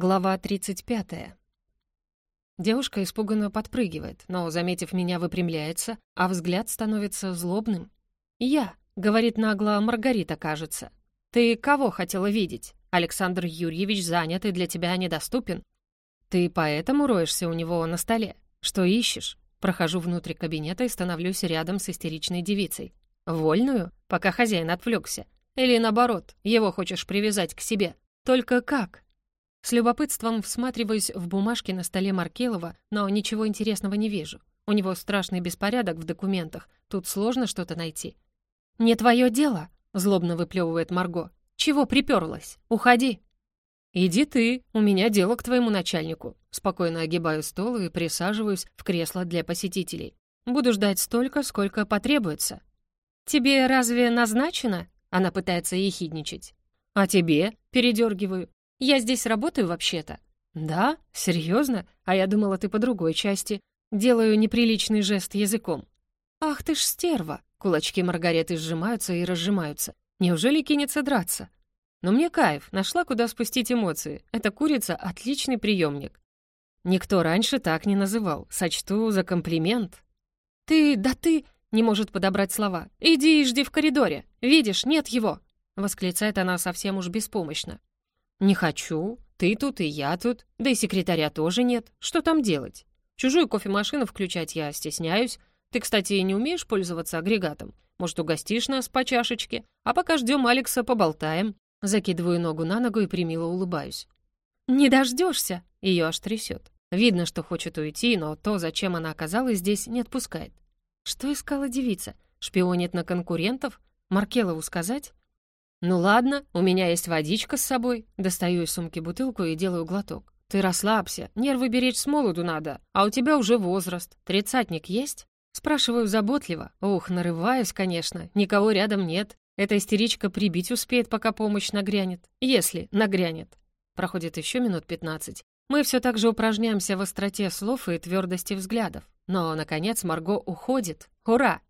Глава 35. Девушка испуганно подпрыгивает, но, заметив меня, выпрямляется, а взгляд становится злобным. «Я», — говорит нагло Маргарита, кажется. «Ты кого хотела видеть? Александр Юрьевич занят и для тебя недоступен. Ты поэтому роешься у него на столе? Что ищешь?» Прохожу внутрь кабинета и становлюсь рядом с истеричной девицей. «Вольную? Пока хозяин отвлекся. Или наоборот, его хочешь привязать к себе? Только как?» С любопытством всматриваюсь в бумажки на столе Маркелова, но ничего интересного не вижу. У него страшный беспорядок в документах, тут сложно что-то найти. «Не твое дело», — злобно выплевывает Марго. «Чего приперлась? Уходи». «Иди ты, у меня дело к твоему начальнику». Спокойно огибаю стол и присаживаюсь в кресло для посетителей. Буду ждать столько, сколько потребуется. «Тебе разве назначено?» Она пытается ехидничать. «А тебе?» — передергиваю. Я здесь работаю вообще-то». «Да? Серьезно? А я думала, ты по другой части. Делаю неприличный жест языком». «Ах ты ж стерва!» Кулачки Маргареты сжимаются и разжимаются. «Неужели кинется драться?» «Но мне кайф, нашла, куда спустить эмоции. Эта курица — отличный приемник. Никто раньше так не называл. Сочту за комплимент». «Ты, да ты...» — не может подобрать слова. «Иди и жди в коридоре. Видишь, нет его!» — восклицает она совсем уж беспомощно. «Не хочу. Ты тут и я тут. Да и секретаря тоже нет. Что там делать? Чужую кофемашину включать я стесняюсь. Ты, кстати, не умеешь пользоваться агрегатом. Может, угостишь нас по чашечке? А пока ждем Алекса, поболтаем». Закидываю ногу на ногу и примило улыбаюсь. «Не дождешься!» Ее аж трясет. Видно, что хочет уйти, но то, зачем она оказалась здесь, не отпускает. Что искала девица? Шпионит на конкурентов? Маркелову сказать? «Ну ладно, у меня есть водичка с собой». Достаю из сумки бутылку и делаю глоток. «Ты расслабься, нервы беречь с молоду надо, а у тебя уже возраст. Тридцатник есть?» Спрашиваю заботливо. Ух, нарываюсь, конечно, никого рядом нет. Эта истеричка прибить успеет, пока помощь нагрянет. Если нагрянет. Проходит еще минут пятнадцать. Мы все так же упражняемся в остроте слов и твердости взглядов. Но, наконец, Марго уходит. Ура!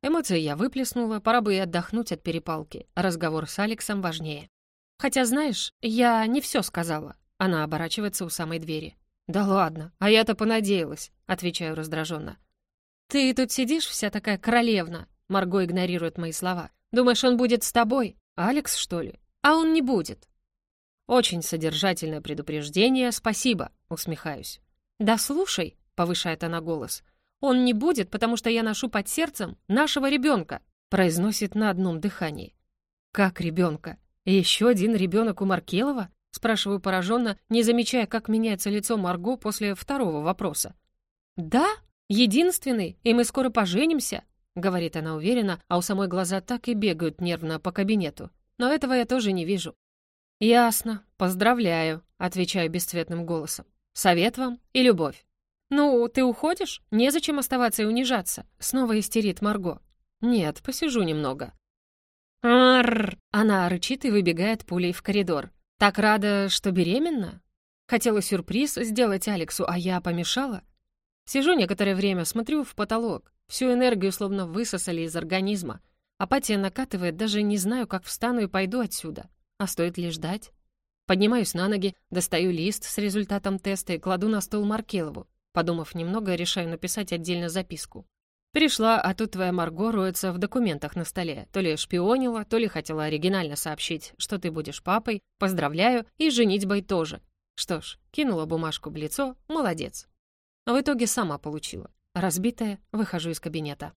Эмоции я выплеснула, пора бы и отдохнуть от перепалки. Разговор с Алексом важнее. Хотя, знаешь, я не все сказала. Она оборачивается у самой двери. «Да ладно, а я-то понадеялась», — отвечаю раздраженно. «Ты тут сидишь вся такая королевна», — Марго игнорирует мои слова. «Думаешь, он будет с тобой? Алекс, что ли? А он не будет». «Очень содержательное предупреждение, спасибо», — усмехаюсь. «Да слушай», — повышает она голос, — он не будет, потому что я ношу под сердцем нашего ребенка», произносит на одном дыхании. «Как ребенка? Еще один ребенок у Маркелова?» спрашиваю пораженно, не замечая, как меняется лицо Марго после второго вопроса. «Да, единственный, и мы скоро поженимся», говорит она уверенно, а у самой глаза так и бегают нервно по кабинету. Но этого я тоже не вижу. «Ясно, поздравляю», отвечаю бесцветным голосом. «Совет вам и любовь». «Ну, ты уходишь? Незачем оставаться и унижаться», — снова истерит Марго. «Нет, посижу немного». «Арррр!» — она рычит и выбегает пулей в коридор. «Так рада, что беременна?» Хотела сюрприз сделать Алексу, а я помешала. Сижу некоторое время, смотрю в потолок. Всю энергию словно высосали из организма. Апатия накатывает, даже не знаю, как встану и пойду отсюда. А стоит ли ждать? Поднимаюсь на ноги, достаю лист с результатом теста и кладу на стол Маркелову. Подумав немного, решаю написать отдельно записку. Пришла, а тут твоя Марго роется в документах на столе. То ли шпионила, то ли хотела оригинально сообщить, что ты будешь папой. Поздравляю, и женитьбой тоже. Что ж, кинула бумажку в лицо, молодец. В итоге сама получила. Разбитая, выхожу из кабинета.